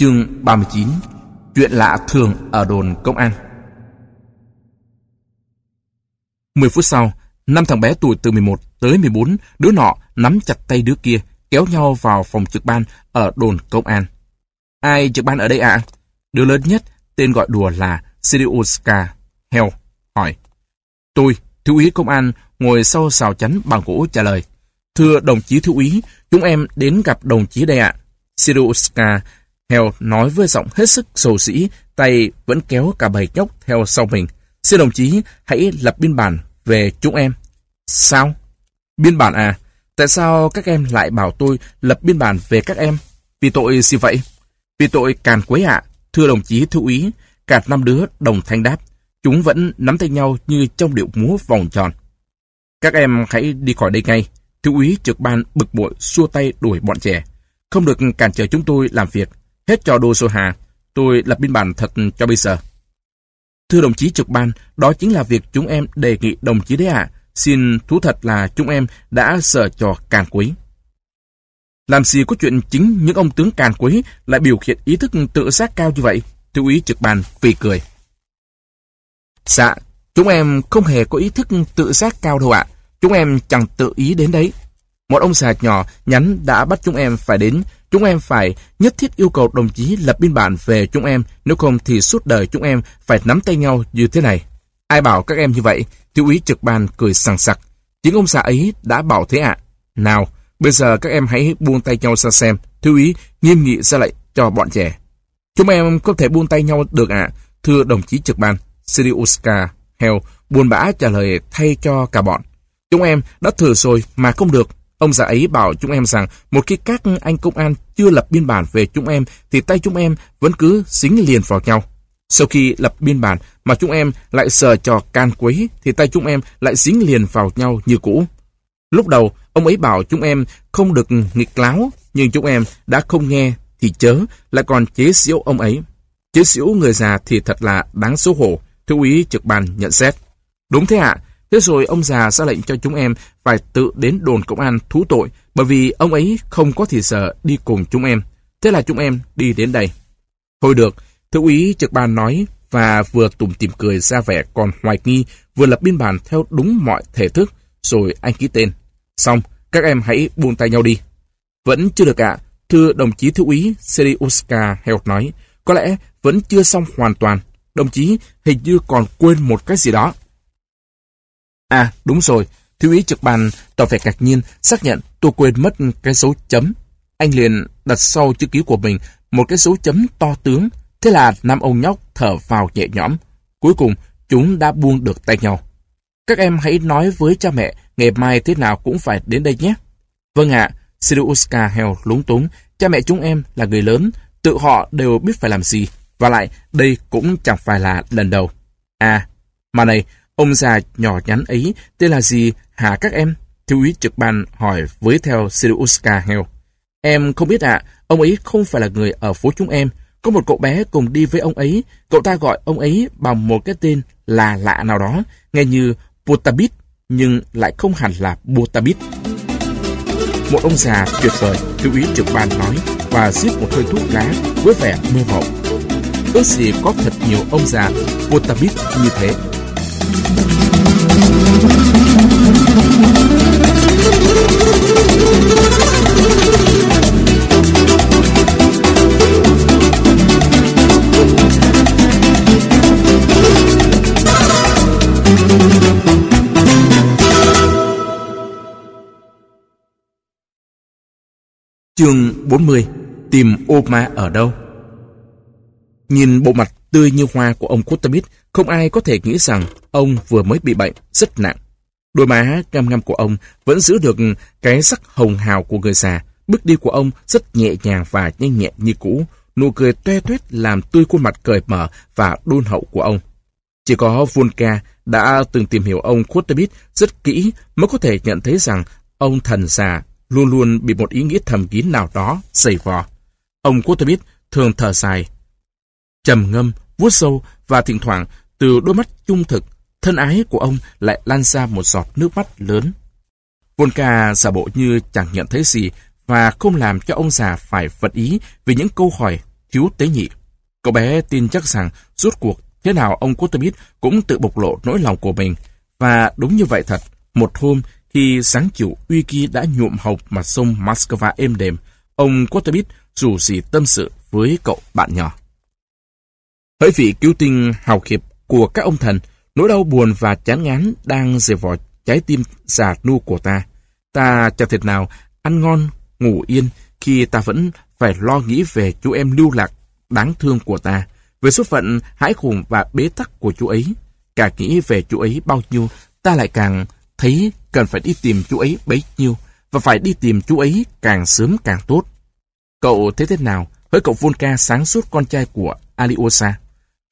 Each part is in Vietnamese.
Chương 39 Chuyện lạ thường ở đồn công an 10 phút sau, năm thằng bé tuổi từ 11 tới 14, đứa nọ nắm chặt tay đứa kia, kéo nhau vào phòng trực ban ở đồn công an. Ai trực ban ở đây ạ? À? Đứa lớn nhất, tên gọi đùa là Siriuska heo hỏi. Tôi, thiếu úy công an, ngồi sau xào chắn bằng gỗ trả lời. Thưa đồng chí thiếu úy, chúng em đến gặp đồng chí đây ạ. À. Siriuska Heo nói với giọng hết sức sầu sĩ, tay vẫn kéo cả bầy nhóc theo sau mình. Xin đồng chí, hãy lập biên bản về chúng em. Sao? Biên bản à? Tại sao các em lại bảo tôi lập biên bản về các em? Vì tội gì vậy? Vì tội càn quấy ạ. Thưa đồng chí thư úy, cả năm đứa đồng thanh đáp. Chúng vẫn nắm tay nhau như trong điệu múa vòng tròn. Các em hãy đi khỏi đây ngay. Thư úy trực ban bực bội xua tay đuổi bọn trẻ. Không được cản trở chúng tôi làm việc. Hết cho đô sô hà, tôi lập biên bản thật cho bây giờ. Thưa đồng chí trực ban, đó chính là việc chúng em đề nghị đồng chí đấy ạ. Xin thú thật là chúng em đã sợ trò càn quấy. Làm gì có chuyện chính những ông tướng càn quấy lại biểu hiện ý thức tự giác cao như vậy? thiếu úy trực ban phì cười. Dạ, chúng em không hề có ý thức tự giác cao đâu ạ. Chúng em chẳng tự ý đến đấy. Một ông sạc nhỏ nhắn đã bắt chúng em phải đến Chúng em phải nhất thiết yêu cầu đồng chí lập biên bản về chúng em, nếu không thì suốt đời chúng em phải nắm tay nhau như thế này. Ai bảo các em như vậy? Thiếu úy trực ban cười sằng sặc. Chính ông xã ấy đã bảo thế ạ. Nào, bây giờ các em hãy buông tay nhau ra xem. Thiếu úy nghiêm nghị ra lệnh cho bọn trẻ. Chúng em có thể buông tay nhau được ạ, thưa đồng chí trực ban. Siriuska Hell buồn bã trả lời thay cho cả bọn. Chúng em đã thử rồi mà không được. Ông già ấy bảo chúng em rằng một khi các anh công an chưa lập biên bản về chúng em thì tay chúng em vẫn cứ dính liền vào nhau. Sau khi lập biên bản mà chúng em lại sờ trò can quấy thì tay chúng em lại dính liền vào nhau như cũ. Lúc đầu, ông ấy bảo chúng em không được nghịch láo, nhưng chúng em đã không nghe thì chớ, lại còn chế giễu ông ấy. Chế giễu người già thì thật là đáng xấu hổ, thiếu úy trực ban nhận xét. Đúng thế ạ, Thế rồi ông già ra lệnh cho chúng em phải tự đến đồn công an thú tội bởi vì ông ấy không có thì giờ đi cùng chúng em. Thế là chúng em đi đến đây. Thôi được, thượng úy trực ban nói và vừa tủm tìm cười ra vẻ còn hoài nghi vừa lập biên bản theo đúng mọi thể thức rồi anh ký tên. Xong, các em hãy buông tay nhau đi. Vẫn chưa được ạ, thưa đồng chí thiếu úy Seriuska Held nói, có lẽ vẫn chưa xong hoàn toàn. Đồng chí hình như còn quên một cái gì đó. À, đúng rồi. Thiếu úy trực bàn, tỏ vẻ ngạc nhiên, xác nhận tôi quên mất cái dấu chấm. Anh liền đặt sau chữ ký của mình một cái dấu chấm to tướng. Thế là nam ông nhóc thở vào nhẹ nhõm. Cuối cùng, chúng đã buông được tay nhau. Các em hãy nói với cha mẹ ngày mai thế nào cũng phải đến đây nhé. Vâng ạ, à, Siruska lúng túng. Cha mẹ chúng em là người lớn, tự họ đều biết phải làm gì. Và lại, đây cũng chẳng phải là lần đầu. À, mà này, Ông già nhỏ nhắn ấy tên là gì hả các em? Thiếu úy trực ban hỏi với theo Siriuska heo. Em không biết ạ, ông ấy không phải là người ở phố chúng em. Có một cậu bé cùng đi với ông ấy, cậu ta gọi ông ấy bằng một cái tên là lạ nào đó, nghe như Butabit, nhưng lại không hẳn là Butabit. Một ông già tuyệt vời, thiếu úy trực ban nói và giết một hơi thuốc lá với vẻ mơ mộng. Ước gì có thật nhiều ông già Butabit như thế. Chương 40 Tìm ô ma ở đâu? Nhìn bộ mặt tươi như hoa của ông Kutamit, không ai có thể nghĩ rằng ông vừa mới bị bệnh rất nặng. Đôi má ngăm ngăm của ông vẫn giữ được cái sắc hồng hào của người già. Bước đi của ông rất nhẹ nhàng và nhanh nhẹn như cũ. Nụ cười toe toét làm tươi khuôn mặt cởi mở và đôn hậu của ông. Chỉ có Volka đã từng tìm hiểu ông Kutamit rất kỹ mới có thể nhận thấy rằng ông thần già luôn luôn bị một ý nghĩa thầm kín nào đó dày vò. Ông Kutamit thường thở dài, trầm ngâm, vuốt sâu và thỉnh thoảng từ đôi mắt trung thực, thân ái của ông lại lan ra một giọt nước mắt lớn. Volka giả bộ như chẳng nhận thấy gì và không làm cho ông già phải vật ý vì những câu hỏi thiếu tế nhị. Cậu bé tin chắc rằng rốt cuộc thế nào ông Kutubit cũng tự bộc lộ nỗi lòng của mình. Và đúng như vậy thật, một hôm khi sáng chiều Uy Kỳ đã nhuộm hồng mặt sông Moscow êm đềm, ông Kutubit dù gì tâm sự với cậu bạn nhỏ. Hỡi vị cứu tinh hào hiệp của các ông thần, nỗi đau buồn và chán ngán đang dề vò trái tim già nu của ta. Ta chẳng thể nào ăn ngon, ngủ yên khi ta vẫn phải lo nghĩ về chú em lưu lạc đáng thương của ta, về số phận hãi khủng và bế tắc của chú ấy. Càng nghĩ về chú ấy bao nhiêu, ta lại càng thấy cần phải đi tìm chú ấy bấy nhiêu, và phải đi tìm chú ấy càng sớm càng tốt. Cậu thấy thế nào hỡi cậu Volca sáng suốt con trai của Aliosa?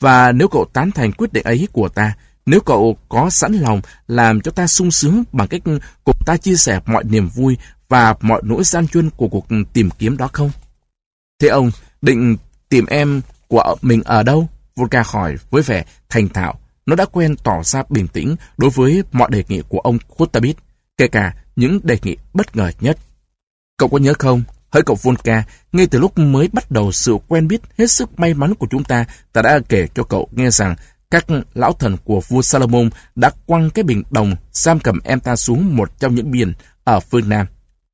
Và nếu cậu tán thành quyết định ấy của ta, nếu cậu có sẵn lòng làm cho ta sung sướng bằng cách cùng ta chia sẻ mọi niềm vui và mọi nỗi gian chuyên của cuộc tìm kiếm đó không? Thế ông định tìm em của mình ở đâu? Volka hỏi với vẻ thành thạo. Nó đã quen tỏ ra bình tĩnh đối với mọi đề nghị của ông Khutabit, kể cả những đề nghị bất ngờ nhất. Cậu có nhớ không? Hỡi cậu Volka, ngay từ lúc mới bắt đầu sự quen biết hết sức may mắn của chúng ta, ta đã kể cho cậu nghe rằng các lão thần của vua Salomon đã quăng cái bình đồng giam cầm em ta xuống một trong những biển ở phương Nam.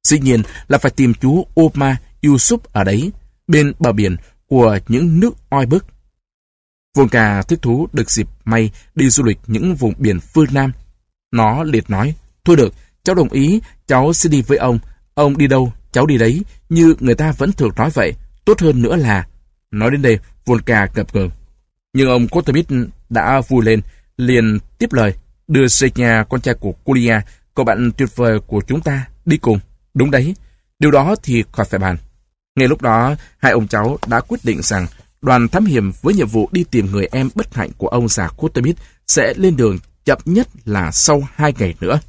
Dĩ nhiên là phải tìm chú Oma Yusuf ở đấy, bên bờ biển của những nước oi bức. Volka thích thú được dịp may đi du lịch những vùng biển phương Nam. Nó liệt nói, thôi được, cháu đồng ý, cháu sẽ đi với ông. Ông đi đâu, cháu đi đấy, như người ta vẫn thường nói vậy. Tốt hơn nữa là... Nói đến đây, Volka ngập ngừng. Nhưng ông Kotamit đã vui lên, liền tiếp lời, đưa Senya, con trai của Kulia, cậu bạn tuyệt vời của chúng ta, đi cùng. Đúng đấy, điều đó thì khỏi phải bàn. Ngay lúc đó, hai ông cháu đã quyết định rằng đoàn thám hiểm với nhiệm vụ đi tìm người em bất hạnh của ông già Kotamit sẽ lên đường chậm nhất là sau hai ngày nữa.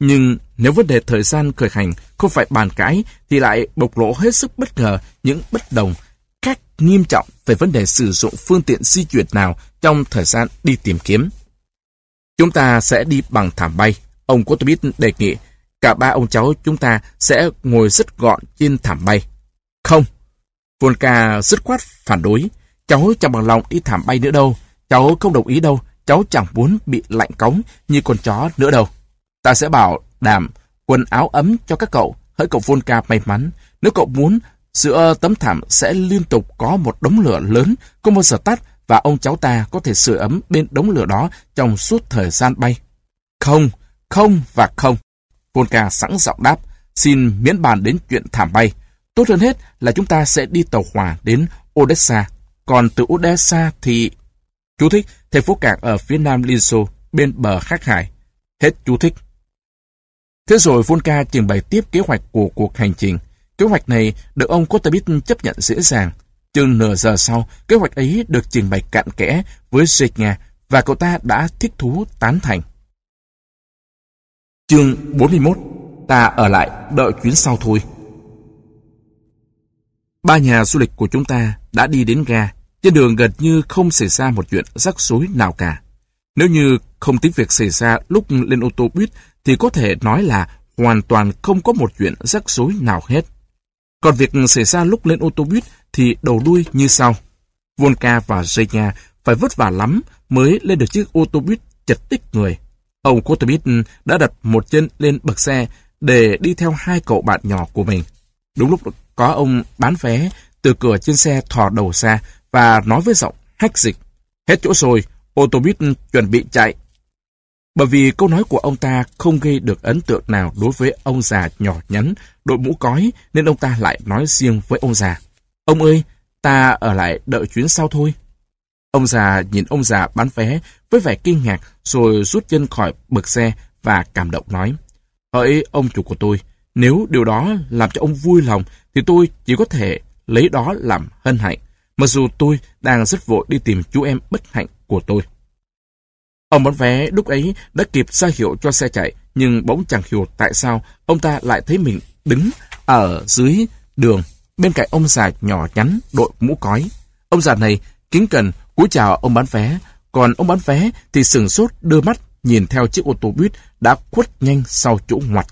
Nhưng nếu vấn đề thời gian khởi hành không phải bàn cãi, thì lại bộc lộ hết sức bất ngờ những bất đồng khác nghiêm trọng về vấn đề sử dụng phương tiện di chuyển nào trong thời gian đi tìm kiếm. Chúng ta sẽ đi bằng thảm bay. Ông Kotobit đề nghị cả ba ông cháu chúng ta sẽ ngồi rất gọn trên thảm bay. Không. Volka dứt khoát phản đối. Cháu chẳng bằng lòng đi thảm bay nữa đâu. Cháu không đồng ý đâu. Cháu chẳng muốn bị lạnh cống như con chó nữa đâu. Ta sẽ bảo đạm, quần áo ấm cho các cậu. Hỡi cậu Volka may mắn. Nếu cậu muốn, giữa tấm thảm sẽ liên tục có một đống lửa lớn, không bao giờ tắt, và ông cháu ta có thể sưởi ấm bên đống lửa đó trong suốt thời gian bay. Không, không và không. Volka sẵn giọng đáp, xin miễn bàn đến chuyện thảm bay. Tốt hơn hết là chúng ta sẽ đi tàu hỏa đến Odessa. Còn từ Odessa thì... Chú thích, thành phố cảng ở phía nam Liên Xô, bên bờ Khắc Hải. Hết chú thích. Thế rồi Volka trình bày tiếp kế hoạch của cuộc hành trình. Kế hoạch này được ông Kotabit chấp nhận dễ dàng. Chừng nửa giờ sau, kế hoạch ấy được trình bày cặn kẽ với Zhenya và cậu ta đã thích thú tán thành. Chương 41 Ta ở lại đợi chuyến sau thôi. Ba nhà du lịch của chúng ta đã đi đến ga. Trên đường gần như không xảy ra một chuyện rắc rối nào cả. Nếu như không tính việc xảy ra lúc lên ô tô buýt thì có thể nói là hoàn toàn không có một chuyện rắc rối nào hết. Còn việc xảy ra lúc lên ô tô buýt thì đầu đuôi như sau. Volka và Zhenya phải vất vả lắm mới lên được chiếc ô tô buýt chật tích người. Ông Kotobit đã đặt một chân lên bậc xe để đi theo hai cậu bạn nhỏ của mình. Đúng lúc có ông bán vé từ cửa trên xe thò đầu ra và nói với giọng hách dịch. Hết chỗ rồi, ô tô buýt chuẩn bị chạy. Bởi vì câu nói của ông ta không gây được ấn tượng nào đối với ông già nhỏ nhắn, đội mũ cói, nên ông ta lại nói riêng với ông già. Ông ơi, ta ở lại đợi chuyến sau thôi. Ông già nhìn ông già bán vé với vẻ kinh ngạc rồi rút chân khỏi bực xe và cảm động nói. Hỡi ông chủ của tôi, nếu điều đó làm cho ông vui lòng thì tôi chỉ có thể lấy đó làm hân hạnh, mặc dù tôi đang rất vội đi tìm chú em bất hạnh của tôi. Ông bán vé lúc ấy đã kịp ra hiệu cho xe chạy, nhưng bỗng chẳng hiểu tại sao ông ta lại thấy mình đứng ở dưới đường bên cạnh ông già nhỏ nhắn đội mũ cói. Ông già này kính cẩn cúi chào ông bán vé, còn ông bán vé thì sừng sốt đưa mắt nhìn theo chiếc ô tô buýt đã khuất nhanh sau chỗ ngoặt.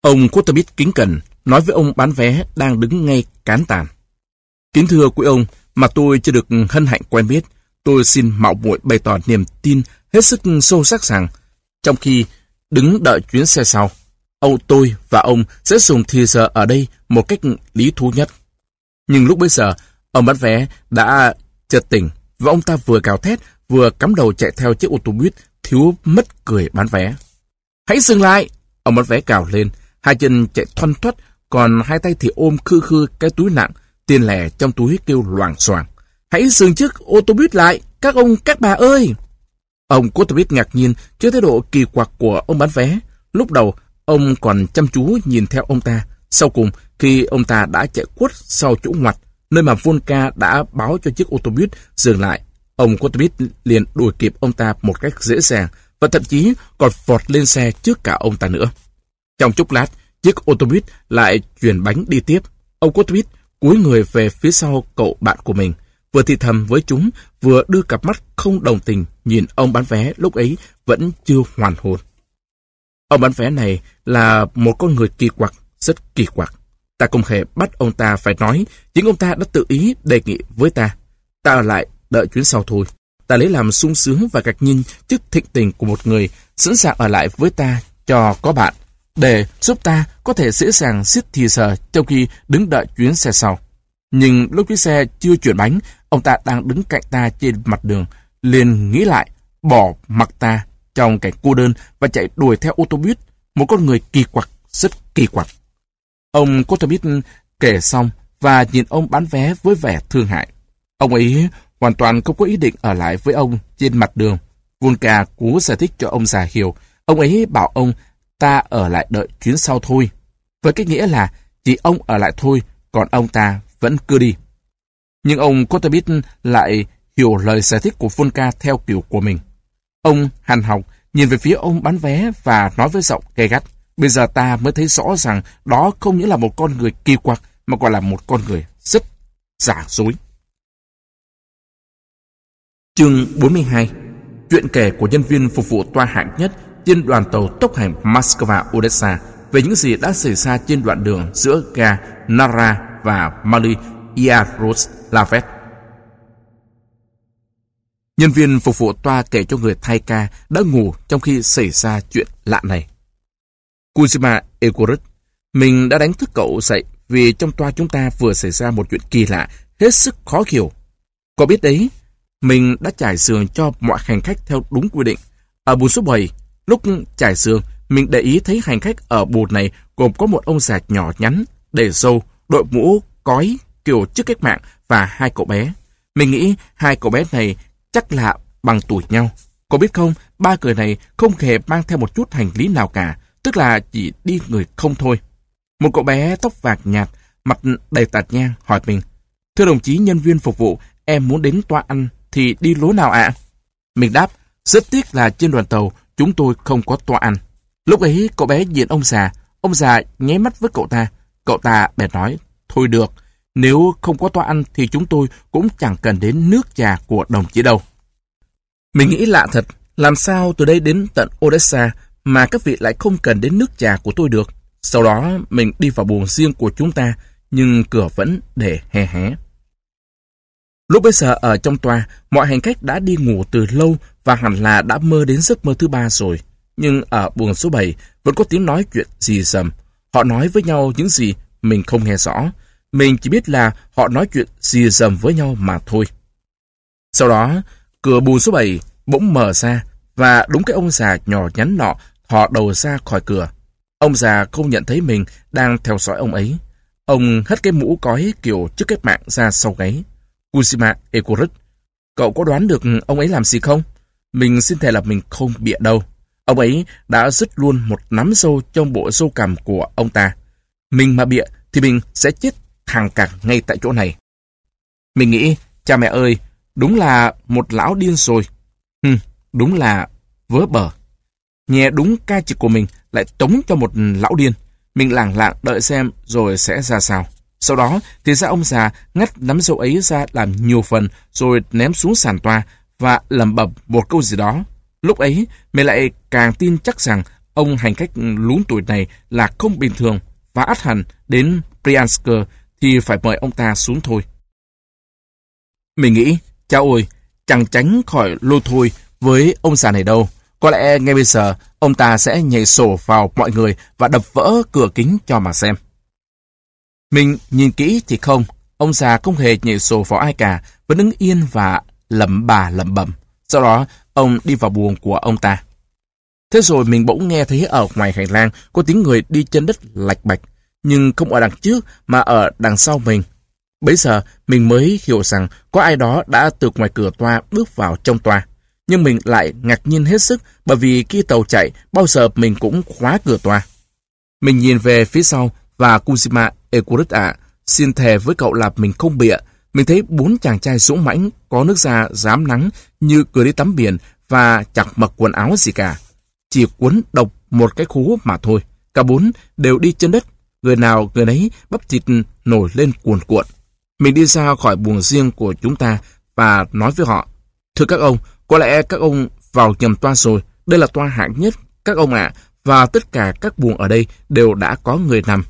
Ông Kotobit kính cẩn nói với ông bán vé đang đứng ngay cán tàn. Kính thưa quý ông, mà tôi chưa được hân hạnh quen biết, tôi xin mạo muội bày tỏ niềm tin hết sức sâu sắc rằng, trong khi đứng đợi chuyến xe sau, ông tôi và ông sẽ dùng thì giờ ở đây một cách lý thú nhất. Nhưng lúc bấy giờ, ông bán vé đã chợt tỉnh và ông ta vừa cào thét vừa cắm đầu chạy theo chiếc ô tô buýt thiếu mất cười bán vé. Hãy dừng lại! Ông bán vé cào lên, hai chân chạy thoăn thoắt, còn hai tay thì ôm khư khư cái túi nặng, tiền lẻ trong túi kêu loảng xoảng. Hãy dừng chiếc ô tô buýt lại, các ông, các bà ơi! Ông cố tô buýt ngạc nhiên trước thái độ kỳ quặc của ông bán vé. Lúc đầu, ông còn chăm chú nhìn theo ông ta. Sau cùng, khi ông ta đã chạy quất sau chỗ ngoặt, nơi mà Volca đã báo cho chiếc ô tô buýt dừng lại, ông Kotobit liền đuổi kịp ông ta một cách dễ dàng và thậm chí còn vọt lên xe trước cả ông ta nữa. Trong chốc lát, chiếc ô tô buýt lại chuyển bánh đi tiếp. Ông Kotobit cúi người về phía sau cậu bạn của mình, vừa thì thầm với chúng, vừa đưa cặp mắt không đồng tình nhìn ông bán vé lúc ấy vẫn chưa hoàn hồn. Ông bán vé này là một con người kỳ quặc, rất kỳ quặc. Ta không hề bắt ông ta phải nói, chính ông ta đã tự ý đề nghị với ta. Ta ở lại đợi chuyến sau thôi. Ta lấy làm sung sướng và ngạc nhiên trước thịnh tình của một người sẵn sàng ở lại với ta cho có bạn, để giúp ta có thể dễ dàng xiết thì giờ trong khi đứng đợi chuyến xe sau. Nhưng lúc chiếc xe chưa chuyển bánh, ông ta đang đứng cạnh ta trên mặt đường, liền nghĩ lại, bỏ mặc ta trong cảnh cô đơn và chạy đuổi theo ô tô buýt, một con người kỳ quặc, rất kỳ quặc. Ông Kotobit kể xong và nhìn ông bán vé với vẻ thương hại. Ông ấy hoàn toàn không có ý định ở lại với ông trên mặt đường. Volka cố giải thích cho ông già hiểu. Ông ấy bảo ông ta ở lại đợi chuyến sau thôi. Với cái nghĩa là chỉ ông ở lại thôi, còn ông ta vẫn cứ đi. Nhưng ông Kotobit lại hiểu lời giải thích của Volka theo kiểu của mình. Ông hàn học nhìn về phía ông bán vé và nói với giọng gay gắt. Bây giờ ta mới thấy rõ rằng đó không những là một con người kỳ quặc, mà còn là một con người rất giả dối. Chương 42 Chuyện kể của nhân viên phục vụ toa hạng nhất trên đoàn tàu tốc hành Moscow-Odessa về những gì đã xảy ra trên đoạn đường giữa ga Nara và Mali Yaroslavet. Nhân viên phục vụ toa kể cho người thay ca đã ngủ trong khi xảy ra chuyện lạ này. Kuzima Egorut, mình đã đánh thức cậu dậy vì trong toa chúng ta vừa xảy ra một chuyện kỳ lạ, hết sức khó hiểu. Có biết đấy, mình đã trải giường cho mọi hành khách theo đúng quy định. Ở buồng số 7, lúc trải giường, mình để ý thấy hành khách ở buồng này gồm có một ông già nhỏ nhắn, để râu, đội mũ, cói, kiểu trước cách mạng và hai cậu bé. Mình nghĩ hai cậu bé này chắc là bằng tuổi nhau. Có biết không, ba người này không hề mang theo một chút hành lý nào cả, tức là chỉ đi người không thôi. Một cậu bé tóc vàng nhạt, mặt đầy tạt nhang hỏi mình, Thưa đồng chí nhân viên phục vụ, em muốn đến toa ăn thì đi lối nào ạ? Mình đáp, rất tiếc là trên đoàn tàu chúng tôi không có toa ăn. Lúc ấy cậu bé nhìn ông già, ông già nháy mắt với cậu ta. Cậu ta bèn nói, thôi được, nếu không có toa ăn thì chúng tôi cũng chẳng cần đến nước trà của đồng chí đâu. Mình nghĩ lạ thật, làm sao từ đây đến tận Odessa mà các vị lại không cần đến nước trà của tôi được. Sau đó mình đi vào buồng riêng của chúng ta, nhưng cửa vẫn để hé hé. Lúc bây giờ ở trong toa, mọi hành khách đã đi ngủ từ lâu và hẳn là đã mơ đến giấc mơ thứ ba rồi. Nhưng ở buồng số 7 vẫn có tiếng nói chuyện gì dầm. Họ nói với nhau những gì mình không nghe rõ. Mình chỉ biết là họ nói chuyện dìa dầm với nhau mà thôi. Sau đó, cửa buồng số 7 bỗng mở ra và đúng cái ông già nhỏ nhắn nọ thò đầu ra khỏi cửa. Ông già không nhận thấy mình đang theo dõi ông ấy. Ông hất cái mũ cói kiểu trước cách mạng ra sau gáy. Kusima Ekorut, cậu có đoán được ông ấy làm gì không? Mình xin thề là mình không bịa đâu. Ông ấy đã dứt luôn một nắm râu trong bộ dâu cằm của ông ta. Mình mà bịa thì mình sẽ chết hàng cạc ngay tại chỗ này. Mình nghĩ, cha mẹ ơi, đúng là một lão điên rồi. Hừ, đúng là vớ bờ. Nhẹ đúng ca trực của mình lại tống cho một lão điên. Mình lảng lạng đợi xem rồi sẽ ra sao. Sau đó thì ra ông già ngắt nắm dâu ấy ra làm nhiều phần rồi ném xuống sàn toa và lẩm bẩm một câu gì đó. Lúc ấy mình lại càng tin chắc rằng ông hành khách lún tuổi này là không bình thường và át hẳn đến Briansk thì phải mời ông ta xuống thôi. Mình nghĩ, cháu ơi, chẳng tránh khỏi lô thôi với ông già này đâu. Có lẽ ngay bây giờ, ông ta sẽ nhảy sổ vào mọi người và đập vỡ cửa kính cho mà xem. Mình nhìn kỹ thì không, ông già không hề nhảy sổ vào ai cả, vẫn đứng yên và lẩm bà lẩm bẩm. Sau đó, ông đi vào buồng của ông ta. Thế rồi mình bỗng nghe thấy ở ngoài hành lang có tiếng người đi chân đất lạch bạch, nhưng không ở đằng trước, mà ở đằng sau mình. Bấy giờ, mình mới hiểu rằng có ai đó đã từ ngoài cửa toa bước vào trong toa. Nhưng mình lại ngạc nhiên hết sức, bởi vì khi tàu chạy, bao giờ mình cũng khóa cửa toa. Mình nhìn về phía sau, và Kuzima Ekurita xin thề với cậu là mình không bịa. Mình thấy bốn chàng trai dũng mãnh, có nước da dám nắng như cười đi tắm biển và chẳng mặc quần áo gì cả. Chỉ cuốn độc một cái khố mà thôi. Cả bốn đều đi trên đất. Người nào người nấy bắp thịt nổi lên cuồn cuộn. Mình đi ra khỏi buồng riêng của chúng ta và nói với họ, Thưa các ông, có lẽ các ông vào nhầm toa rồi. Đây là toa hạng nhất, các ông ạ, và tất cả các buồng ở đây đều đã có người nằm.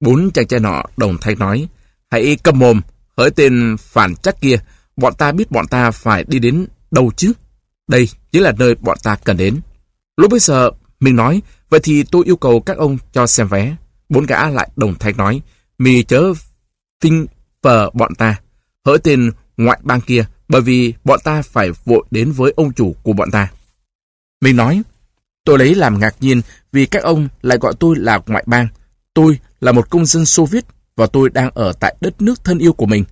Bốn chàng trai nọ đồng thanh nói, hãy cầm mồm, hỡi tên phản chắc kia, bọn ta biết bọn ta phải đi đến đâu chứ. Đây chính là nơi bọn ta cần đến. Lúc bây giờ, mình nói, vậy thì tôi yêu cầu các ông cho xem vé. Bốn gã lại đồng thanh nói, mì chớ phinh phờ bọn ta, hỡi tên ngoại bang kia, bởi vì bọn ta phải vội đến với ông chủ của bọn ta. Mình nói, tôi lấy làm ngạc nhiên vì các ông lại gọi tôi là ngoại bang. Tôi là một công dân Xô Viết và tôi đang ở tại đất nước thân yêu của mình.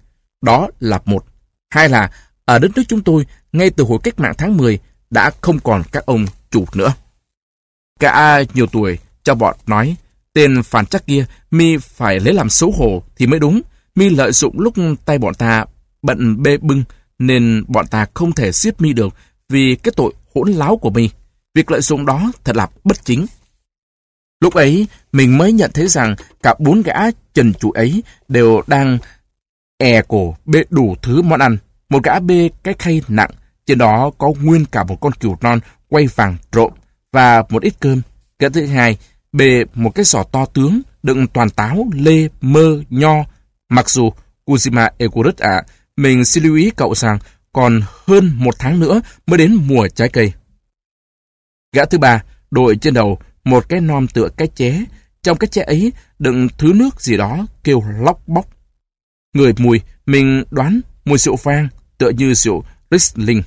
Đó là một. Hai là, ở đất nước chúng tôi, ngay từ hồi cách mạng tháng 10, đã không còn các ông chủ nữa. Cả nhiều tuổi, cho bọn nói, tên phản chắc kia, mi phải lấy làm xấu hổ thì mới đúng. Mi lợi dụng lúc tay bọn ta bận bê bưng, nên bọn ta không thể giết mi được vì cái tội hỗn láo của mi. Việc lợi dụng đó thật là bất chính. Lúc ấy, mình mới nhận thấy rằng cả bốn gã trần chủ ấy đều đang è cổ bê đủ thứ món ăn. Một gã bê cái khay nặng, trên đó có nguyên cả một con cừu non quay vàng trộn và một ít cơm. Gã thứ hai bê một cái giỏ to tướng đựng toàn táo, lê, mơ, nho. Mặc dù Kuzima Ekurit ạ, mình xin lưu ý cậu rằng còn hơn một tháng nữa mới đến mùa trái cây. Gã thứ ba đội trên đầu một cái non tựa cái ché. Trong cái ché ấy đựng thứ nước gì đó kêu lóc bóc. Người mùi, mình đoán mùi rượu vang tựa như rượu Riesling.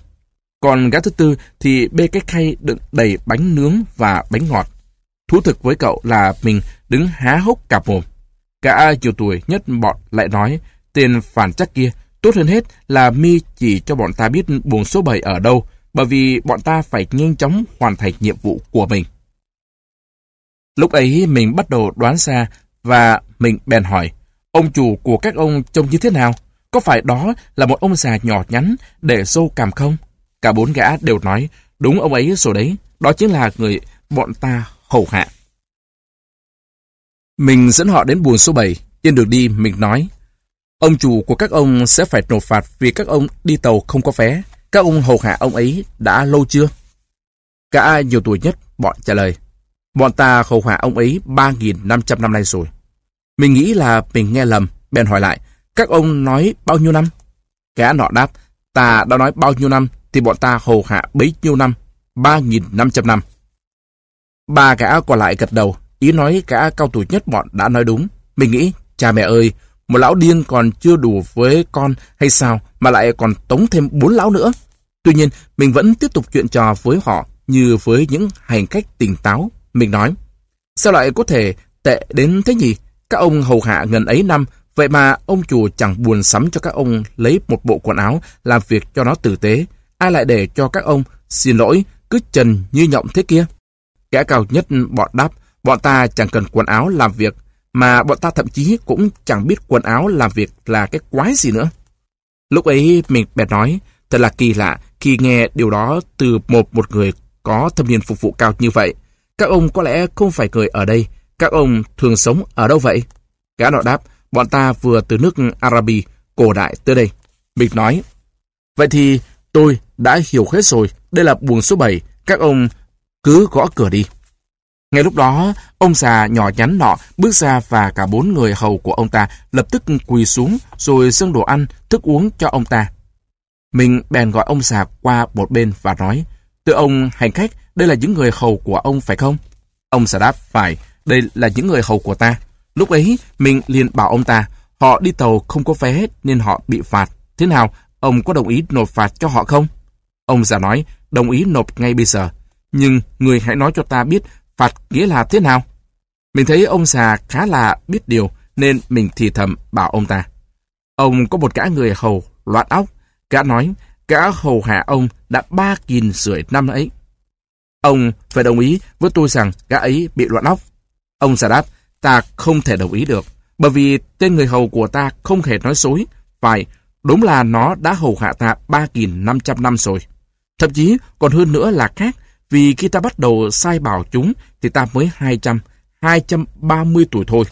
Còn gã thứ tư thì bê cái khay đựng đầy bánh nướng và bánh ngọt. Thú thực với cậu là mình đứng há hốc cả mồm. Cả chiều tuổi nhất bọn lại nói, tên phản chắc kia, tốt hơn hết là mi chỉ cho bọn ta biết buồng số 7 ở đâu, bởi vì bọn ta phải nhanh chóng hoàn thành nhiệm vụ của mình. Lúc ấy mình bắt đầu đoán ra và mình bèn hỏi, ông chủ của các ông trông như thế nào? Có phải đó là một ông già nhỏ nhắn để dâu cằm không? Cả bốn gã đều nói, đúng ông ấy rồi đấy, đó chính là người bọn ta hầu hạ. Mình dẫn họ đến buồng số 7, trên đường đi mình nói, ông chủ của các ông sẽ phải nộp phạt vì các ông đi tàu không có vé. Các ông hầu hạ ông ấy đã lâu chưa? Cả nhiều tuổi nhất, bọn trả lời. Bọn ta hầu hạ ông ấy 3.500 năm nay rồi. Mình nghĩ là mình nghe lầm, bèn hỏi lại, các ông nói bao nhiêu năm? Cả nọ đáp, ta đã nói bao nhiêu năm thì bọn ta hầu hạ bấy nhiêu năm, 3.500 năm. Ba gã còn lại gật đầu, ý nói gã cao tuổi nhất bọn đã nói đúng. Mình nghĩ, cha mẹ ơi, một lão điên còn chưa đủ với con hay sao mà lại còn tống thêm bốn lão nữa. Tuy nhiên, mình vẫn tiếp tục chuyện trò với họ như với những hành khách tỉnh táo mình nói, sao lại có thể tệ đến thế nhỉ? Các ông hầu hạ ngần ấy năm, vậy mà ông chủ chẳng buồn sắm cho các ông lấy một bộ quần áo làm việc cho nó tử tế. Ai lại để cho các ông, xin lỗi, cứ trần như nhộng thế kia? Kẻ cao nhất bọn đáp, bọn ta chẳng cần quần áo làm việc, mà bọn ta thậm chí cũng chẳng biết quần áo làm việc là cái quái gì nữa. Lúc ấy mình bèn nói, thật là kỳ lạ khi nghe điều đó từ một một người có thâm niên phục vụ cao như vậy. Các ông có lẽ không phải người ở đây. Các ông thường sống ở đâu vậy? Gã nọ đáp, bọn ta vừa từ nước Arabi, cổ đại tới đây. Mình nói, vậy thì tôi đã hiểu hết rồi. Đây là buồng số 7. Các ông cứ gõ cửa đi. Ngay lúc đó, ông già nhỏ nhắn nọ bước ra và cả bốn người hầu của ông ta lập tức quỳ xuống rồi xưng đồ ăn, thức uống cho ông ta. Mình bèn gọi ông già qua một bên và nói, Thưa ông hành khách, đây là những người hầu của ông phải không? Ông già đáp, phải, đây là những người hầu của ta. Lúc ấy, mình liền bảo ông ta, họ đi tàu không có vé nên họ bị phạt. Thế nào, ông có đồng ý nộp phạt cho họ không? Ông già nói, đồng ý nộp ngay bây giờ. Nhưng người hãy nói cho ta biết phạt nghĩa là thế nào? Mình thấy ông già khá là biết điều nên mình thì thầm bảo ông ta. Ông có một gã người hầu loạn óc. Gã nói, gã hầu hạ ông đã ba nghìn rưỡi năm ấy. Ông phải đồng ý với tôi rằng gã ấy bị loạn óc. Ông già đáp, ta không thể đồng ý được, bởi vì tên người hầu của ta không hề nói dối. Phải, đúng là nó đã hầu hạ ta 3.500 năm rồi. Thậm chí còn hơn nữa là khác, vì khi ta bắt đầu sai bảo chúng thì ta mới 200, 230 tuổi thôi.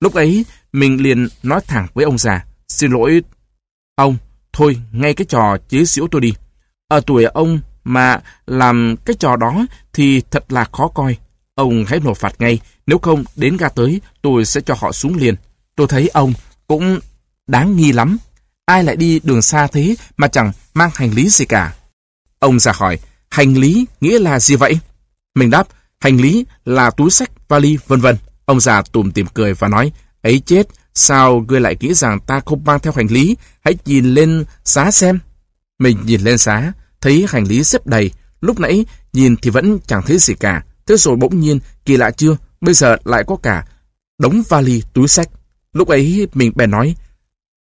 Lúc ấy, mình liền nói thẳng với ông già, xin lỗi ông, thôi ngay cái trò chế xỉu tôi đi. Ở tuổi ông mà làm cái trò đó thì thật là khó coi. Ông hãy nộp phạt ngay, nếu không đến ga tới tôi sẽ cho họ xuống liền. Tôi thấy ông cũng đáng nghi lắm. Ai lại đi đường xa thế mà chẳng mang hành lý gì cả. Ông già hỏi, hành lý nghĩa là gì vậy? Mình đáp, hành lý là túi sách, vali, vân vân. Ông già tùm tìm cười và nói, ấy chết, sao ngươi lại nghĩ rằng ta không mang theo hành lý? Hãy nhìn lên giá xem. Mình nhìn lên giá, thấy hành lý xếp đầy. Lúc nãy nhìn thì vẫn chẳng thấy gì cả. Thế rồi bỗng nhiên, kỳ lạ chưa, bây giờ lại có cả đống vali túi sách. Lúc ấy mình bèn nói,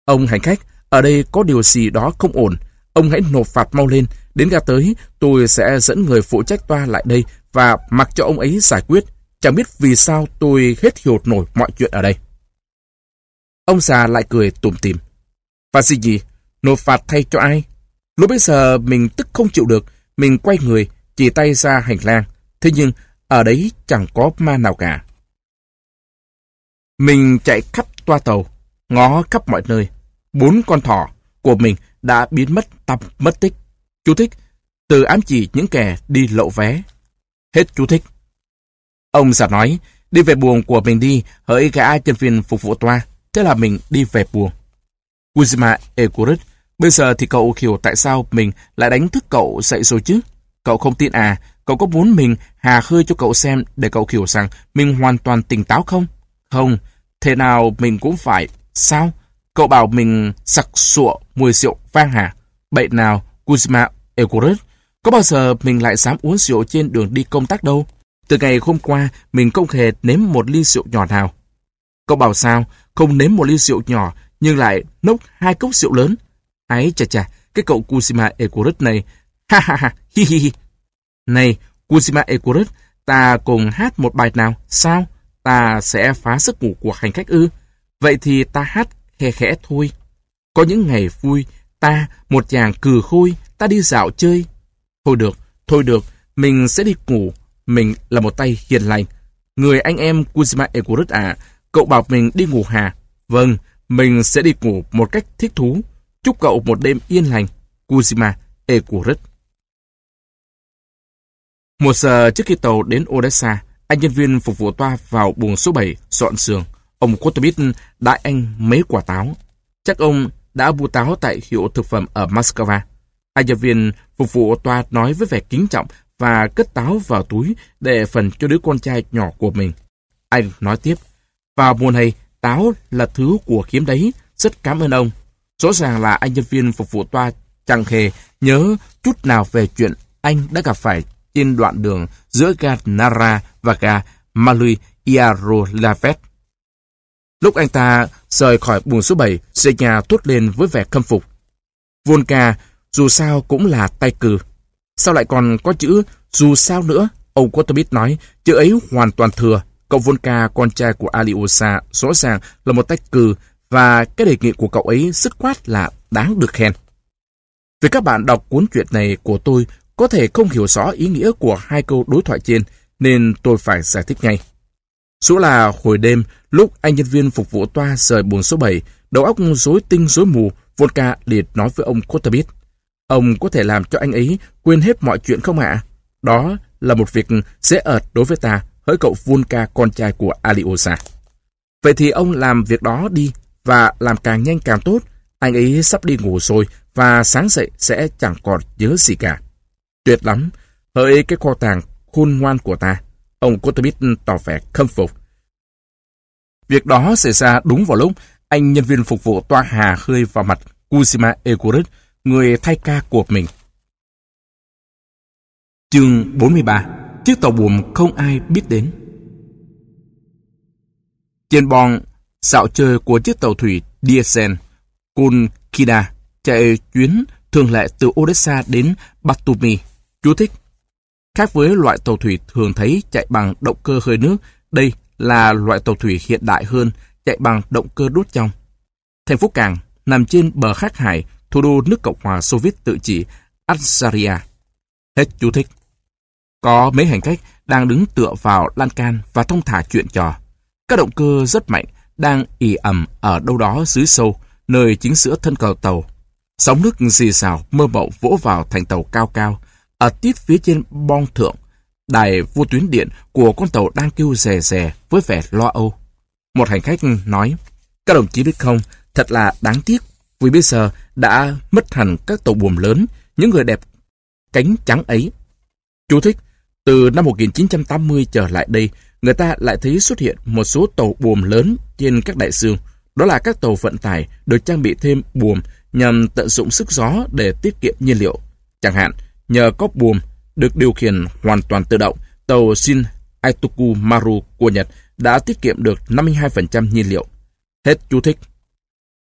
ông hành khách, ở đây có điều gì đó không ổn. Ông hãy nộp phạt mau lên, đến ga tới tôi sẽ dẫn người phụ trách toa lại đây và mặc cho ông ấy giải quyết. Chẳng biết vì sao tôi hết hiểu nổi mọi chuyện ở đây. Ông già lại cười tủm tỉm. Và gì gì? Nộp phạt thay cho ai? Lúc bây giờ mình tức không chịu được, mình quay người, chỉ tay ra hành lang. Thế nhưng, ở đấy chẳng có ma nào cả. Mình chạy khắp toa tàu, ngó khắp mọi nơi. Bốn con thỏ của mình đã biến mất tâm mất tích. Chú thích, từ ám chỉ những kẻ đi lậu vé. Hết chú thích. Ông già nói, đi về buồng của mình đi, hỡi gã nhân viên phục vụ toa. Thế là mình đi về buồng. Kuzma Ekurit, bây giờ thì cậu hiểu tại sao mình lại đánh thức cậu dậy rồi chứ? Cậu không tin à, cậu có muốn mình hà khơi cho cậu xem để cậu hiểu rằng mình hoàn toàn tỉnh táo không? Không, thế nào mình cũng phải. Sao? Cậu bảo mình sặc sụa mùi rượu vang hả? Bậy nào, Kuzma Ekurit, có bao giờ mình lại dám uống rượu trên đường đi công tác đâu? Từ ngày hôm qua, mình không hề nếm một ly rượu nhỏ nào. Cậu bảo sao, không nếm một ly rượu nhỏ, nhưng lại nốc hai cốc rượu lớn. Ấy chà chà, cái cậu Kusima Ekurit này, ha ha ha, hi hi hi. Này, Kusima Ekurit, ta cùng hát một bài nào, sao? Ta sẽ phá giấc ngủ của hành khách ư. Vậy thì ta hát khe khẽ thôi. Có những ngày vui, ta, một chàng cừ khôi, ta đi dạo chơi. Thôi được, thôi được, mình sẽ đi ngủ. Mình là một tay hiền lành. Người anh em Kuzma Ekurit à, cậu bảo mình đi ngủ hà. Vâng, mình sẽ đi ngủ một cách thích thú. Chúc cậu một đêm yên lành. Kuzma Ekurit. Một giờ trước khi tàu đến Odessa, anh nhân viên phục vụ toa vào buồng số 7 dọn giường. Ông Kotobit đã anh mấy quả táo. Chắc ông đã mua táo tại hiệu thực phẩm ở Moscow. Anh nhân viên phục vụ toa nói với vẻ kính trọng và cất táo vào túi để phần cho đứa con trai nhỏ của mình. Anh nói tiếp, vào mùa này, táo là thứ của kiếm đấy, rất cảm ơn ông. Rõ ràng là anh nhân viên phục vụ toa chẳng hề nhớ chút nào về chuyện anh đã gặp phải trên đoạn đường giữa ga Nara và ga Malui Iarolavet. Lúc anh ta rời khỏi buồng số 7, Senya thốt lên với vẻ khâm phục. Volka dù sao cũng là tay cừ. Sao lại còn có chữ dù sao nữa? Ông Kotobit nói, chữ ấy hoàn toàn thừa. Cậu Volka, con trai của Aliosa, rõ ràng là một tay cừ và cái đề nghị của cậu ấy dứt khoát là đáng được khen. Vì các bạn đọc cuốn truyện này của tôi có thể không hiểu rõ ý nghĩa của hai câu đối thoại trên, nên tôi phải giải thích ngay. Số là hồi đêm, lúc anh nhân viên phục vụ toa rời buồng số 7, đầu óc rối tinh rối mù, Volka liệt nói với ông Kotabit. Ông có thể làm cho anh ấy quên hết mọi chuyện không ạ? Đó là một việc dễ ợt đối với ta, hỡi cậu Vulca con trai của Aliosa. Vậy thì ông làm việc đó đi, và làm càng nhanh càng tốt. Anh ấy sắp đi ngủ rồi, và sáng dậy sẽ chẳng còn nhớ gì cả. Tuyệt lắm, hỡi cái kho tàng khôn ngoan của ta. Ông Kotobit tỏ vẻ khâm phục. Việc đó xảy ra đúng vào lúc anh nhân viên phục vụ toa hà hơi vào mặt Kusima Egorut, người thay ca của mình. Chương 43 Chiếc tàu buồm không ai biết đến Trên bon, dạo chơi của chiếc tàu thủy Diesel Kunkida chạy chuyến thường lệ từ Odessa đến Batumi. Chú thích Khác với loại tàu thủy thường thấy chạy bằng động cơ hơi nước, đây là loại tàu thủy hiện đại hơn, chạy bằng động cơ đốt trong. Thành phố Càng nằm trên bờ Khắc Hải, thủ đô nước Cộng hòa Xô Viết tự trị Azaria. Hết chú thích. Có mấy hành khách đang đứng tựa vào lan can và thông thả chuyện trò. Các động cơ rất mạnh đang ì ẩm ở đâu đó dưới sâu, nơi chính giữa thân cầu tàu. Sóng nước xì xào mơ mộng vỗ vào thành tàu cao cao. Ở tít phía trên bon thượng, đài vô tuyến điện của con tàu đang kêu rè rè với vẻ lo âu. Một hành khách nói, các đồng chí biết không, thật là đáng tiếc vì bây giờ đã mất hẳn các tàu buồm lớn, những người đẹp cánh trắng ấy. Chú thích, từ năm 1980 trở lại đây, người ta lại thấy xuất hiện một số tàu buồm lớn trên các đại dương. Đó là các tàu vận tải được trang bị thêm buồm nhằm tận dụng sức gió để tiết kiệm nhiên liệu. Chẳng hạn, nhờ có buồm được điều khiển hoàn toàn tự động, tàu Shin Aitoku Maru của Nhật đã tiết kiệm được 52% nhiên liệu. Hết chú thích.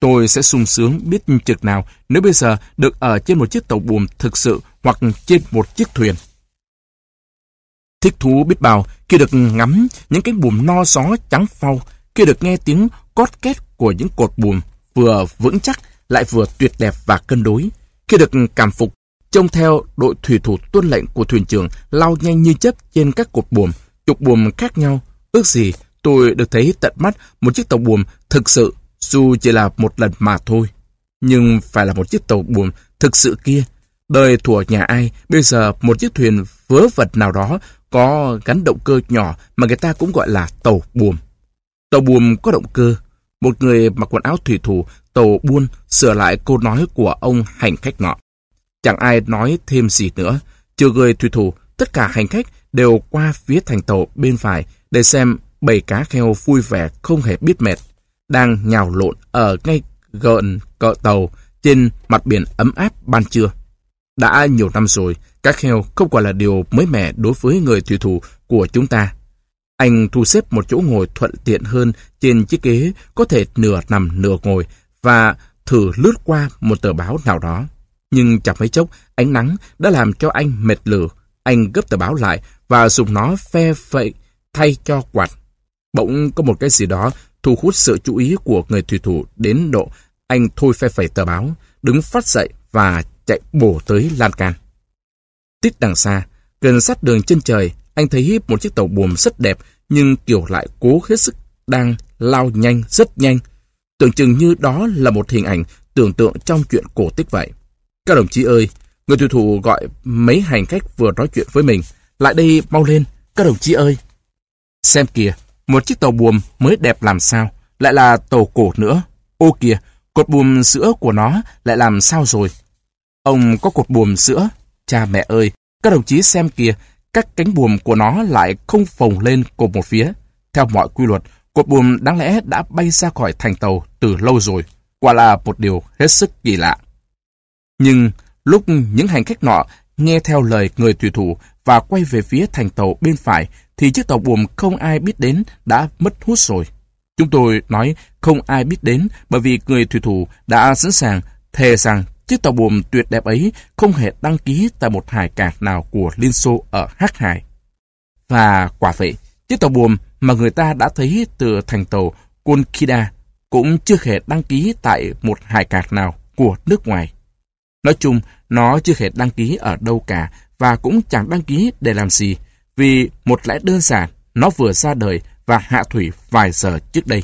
Tôi sẽ sung sướng biết chừng nào nếu bây giờ được ở trên một chiếc tàu buồm thực sự hoặc trên một chiếc thuyền. Thích thú biết bao khi được ngắm những cái buồm no gió trắng phau, khi được nghe tiếng cót két của những cột buồm vừa vững chắc lại vừa tuyệt đẹp và cân đối, khi được cảm phục trông theo đội thủy thủ tuân lệnh của thuyền trưởng lao nhanh như chớp trên các cột buồm, trục buồm khác nhau, ước gì tôi được thấy tận mắt một chiếc tàu buồm thực sự dù chỉ là một lần mà thôi. Nhưng phải là một chiếc tàu buồm thực sự kia. Đời thủa nhà ai, bây giờ một chiếc thuyền vớ vật nào đó có gắn động cơ nhỏ mà người ta cũng gọi là tàu buồm. Tàu buồm có động cơ. Một người mặc quần áo thủy thủ, tàu buôn sửa lại câu nói của ông hành khách nọ. Chẳng ai nói thêm gì nữa. Trừ người thủy thủ, tất cả hành khách đều qua phía thành tàu bên phải để xem bầy cá kheo vui vẻ không hề biết mệt, đang nhào lộn ở ngay gần cỡ tàu trên mặt biển ấm áp ban trưa. Đã nhiều năm rồi, cá heo không còn là điều mới mẻ đối với người thủy thủ của chúng ta. Anh thu xếp một chỗ ngồi thuận tiện hơn trên chiếc ghế có thể nửa nằm nửa ngồi và thử lướt qua một tờ báo nào đó. Nhưng chẳng mấy chốc, ánh nắng đã làm cho anh mệt lử. Anh gấp tờ báo lại và dùng nó phe phậy thay cho quạt. Bỗng có một cái gì đó thu hút sự chú ý của người thủy thủ đến độ anh thôi phe phẩy tờ báo, đứng phát dậy và chạy bổ tới lan can. Tít đằng xa, gần sát đường chân trời, anh thấy một chiếc tàu buồm rất đẹp nhưng kiểu lại cố hết sức đang lao nhanh rất nhanh. Tưởng chừng như đó là một hình ảnh tưởng tượng trong chuyện cổ tích vậy. Các đồng chí ơi, người thủy thủ gọi mấy hành khách vừa nói chuyện với mình. Lại đây mau lên, các đồng chí ơi. Xem kìa, một chiếc tàu buồm mới đẹp làm sao, lại là tàu cổ nữa. Ô kìa, cột buồm sữa của nó lại làm sao rồi? Ông có cột buồm sữa? Cha mẹ ơi, các đồng chí xem kìa, các cánh buồm của nó lại không phồng lên cùng một phía. Theo mọi quy luật, cột buồm đáng lẽ đã bay ra khỏi thành tàu từ lâu rồi. Quả là một điều hết sức kỳ lạ. Nhưng lúc những hành khách nọ nghe theo lời người thủy thủ và quay về phía thành tàu bên phải, thì chiếc tàu buồm không ai biết đến đã mất hút rồi. Chúng tôi nói không ai biết đến bởi vì người thủy thủ đã sẵn sàng thề rằng chiếc tàu buồm tuyệt đẹp ấy không hề đăng ký tại một hải cảng nào của Liên Xô ở Hắc Hải. Và quả vậy, chiếc tàu buồm mà người ta đã thấy từ thành tàu Konkida cũng chưa hề đăng ký tại một hải cảng nào của nước ngoài. Nói chung, nó chưa hề đăng ký ở đâu cả và cũng chẳng đăng ký để làm gì, vì một lẽ đơn giản, nó vừa ra đời và hạ thủy vài giờ trước đây.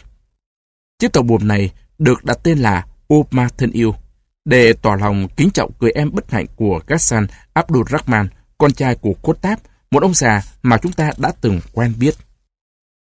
Chiếc tàu buồm này được đặt tên là Uma thân yêu, để tỏ lòng kính trọng người em bất hạnh của Gassan Abdul Rahman, con trai của Kottab, một ông già mà chúng ta đã từng quen biết.